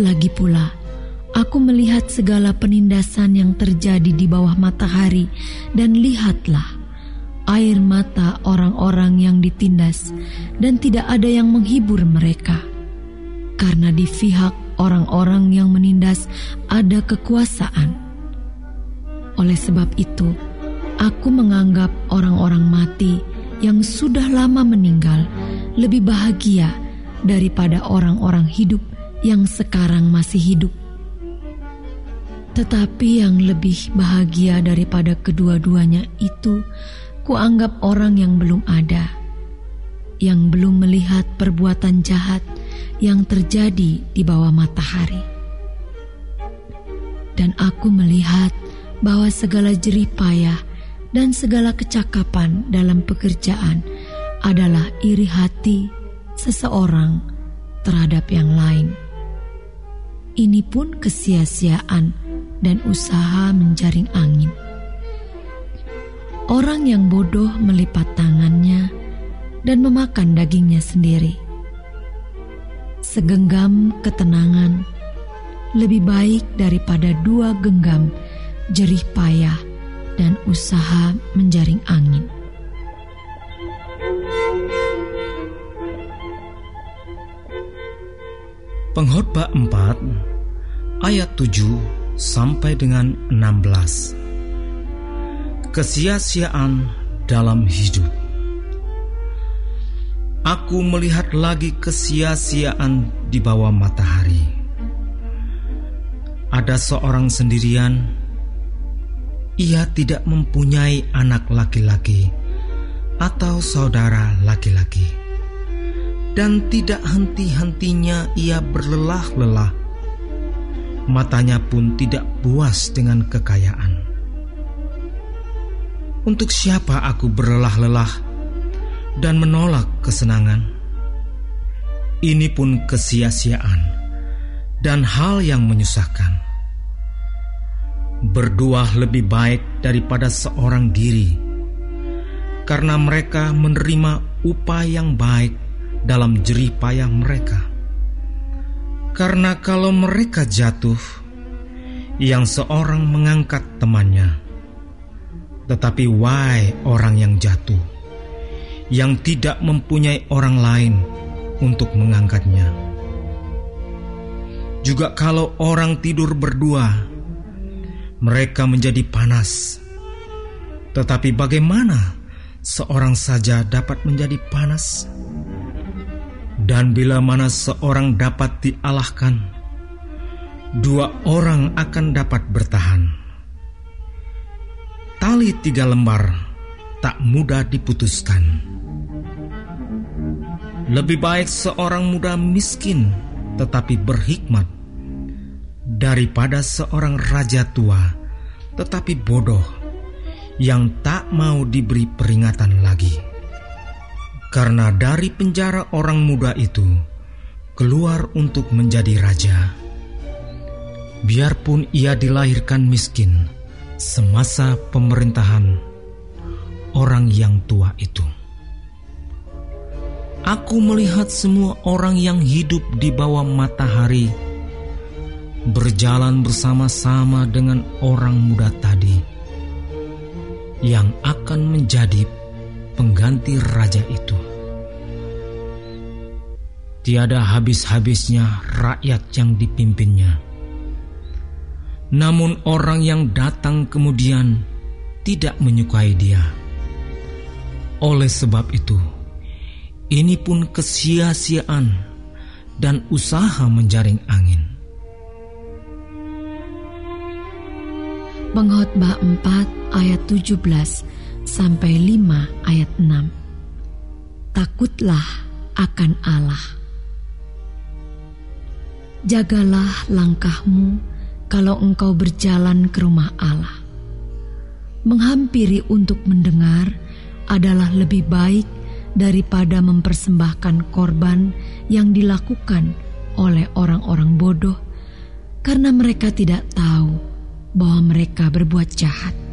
Lagi pula, aku melihat segala penindasan yang terjadi di bawah matahari, dan lihatlah air mata orang-orang yang ditindas, dan tidak ada yang menghibur mereka, karena di pihak orang-orang yang menindas ada kekuasaan. Oleh sebab itu, aku menganggap orang-orang mati yang sudah lama meninggal lebih bahagia daripada orang-orang hidup yang sekarang masih hidup. Tetapi yang lebih bahagia daripada kedua-duanya itu kuanggap orang yang belum ada, yang belum melihat perbuatan jahat yang terjadi di bawah matahari. Dan aku melihat bahwa segala jerih payah dan segala kecakapan dalam pekerjaan adalah iri hati seseorang terhadap yang lain. Ini pun kesia-siaan dan usaha menjaring angin. Orang yang bodoh melipat tangannya dan memakan dagingnya sendiri. Segenggam ketenangan lebih baik daripada dua genggam jerih payah dan usaha menjaring angin. Pengkhotbah 4 ayat 7 sampai dengan 16. Kesia-siaan dalam hidup. Aku melihat lagi kesia-siaan di bawah matahari. Ada seorang sendirian, ia tidak mempunyai anak laki-laki atau saudara laki-laki, dan tidak henti-hentinya ia berlelah-lelah matanya pun tidak puas dengan kekayaan. Untuk siapa aku berlelah-lelah dan menolak kesenangan? Ini pun kesia-siaan dan hal yang menyusahkan. Berdua lebih baik daripada seorang diri, karena mereka menerima upah yang baik dalam jerih payah mereka. Karena kalau mereka jatuh, yang seorang mengangkat temannya. Tetapi why orang yang jatuh, yang tidak mempunyai orang lain untuk mengangkatnya. Juga kalau orang tidur berdua, mereka menjadi panas. Tetapi bagaimana seorang saja dapat menjadi panas? Dan bila mana seorang dapat dialahkan, dua orang akan dapat bertahan. Tali tiga lembar tak mudah diputuskan. Lebih baik seorang muda miskin tetapi berhikmat daripada seorang raja tua tetapi bodoh yang tak mau diberi peringatan lagi. Karena dari penjara orang muda itu keluar untuk menjadi raja. Biarpun ia dilahirkan miskin semasa pemerintahan orang yang tua itu. Aku melihat semua orang yang hidup di bawah matahari berjalan bersama-sama dengan orang muda tadi yang akan menjadi pengganti raja itu. Tiada habis-habisnya rakyat yang dipimpinnya. Namun orang yang datang kemudian tidak menyukai dia. Oleh sebab itu, ini pun kesia-siaan dan usaha menjaring angin. Pengkhotbah 4 ayat 17 sampai 5 ayat 6. Takutlah akan Allah. Jagalah langkahmu kalau engkau berjalan ke rumah Allah. Menghampiri untuk mendengar adalah lebih baik daripada mempersembahkan korban yang dilakukan oleh orang-orang bodoh, karena mereka tidak tahu bahwa mereka berbuat jahat.